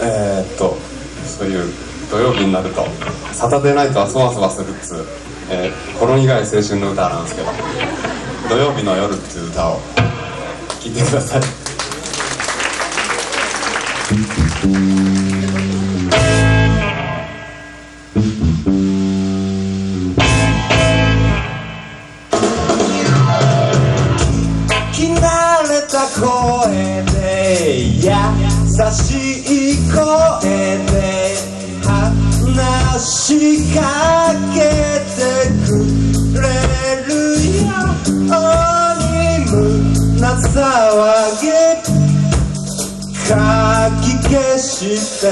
えー、っとそういう土曜日になるとサタデーナイトはそわそわするっつう、えー、ほろ苦い青春の歌なんですけど土曜日の夜っていう歌を聴いてくださいき慣れた声で優しい声で話しかけてくれる。ように胸騒ぎかき消して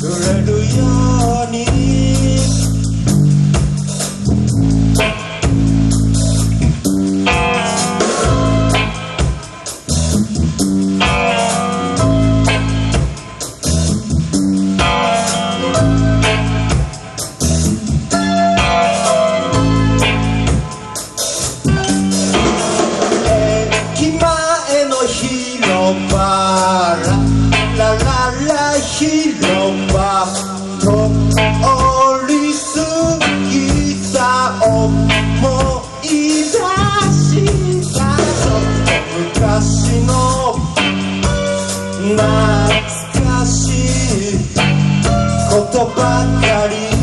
くれるように広場通り過ぎた思い出した。ちょっと昔の懐かしい。ことばかり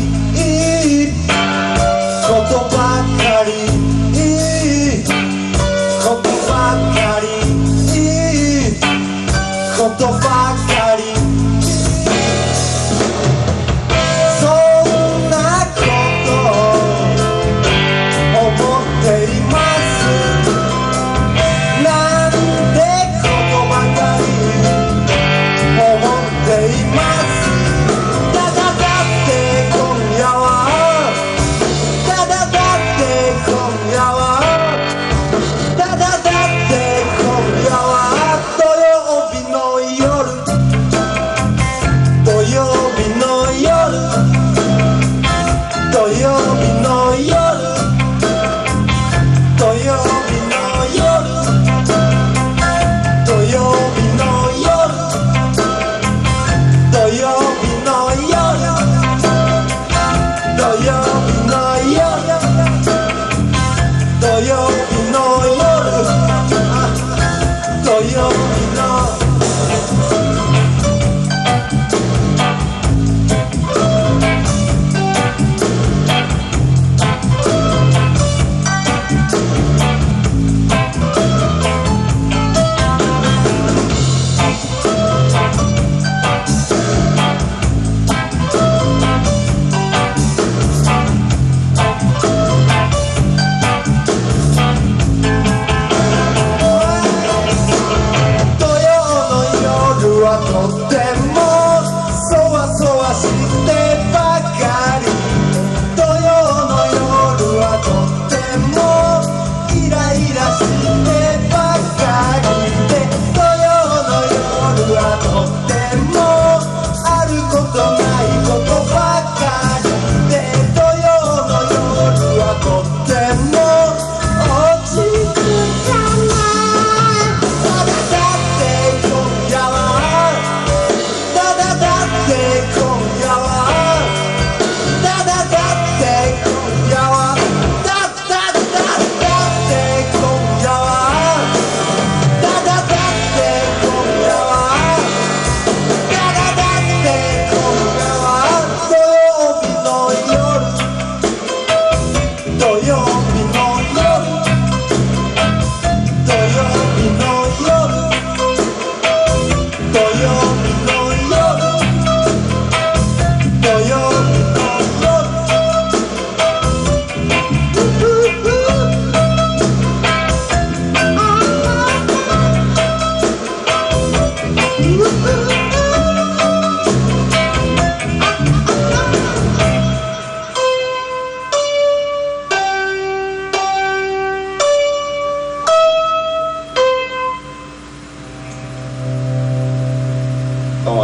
Otro mágico, otro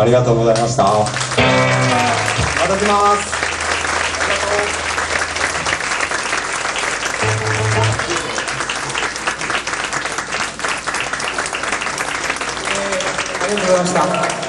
もありがとうございました。また来ますありがとうございました。